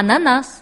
ananas.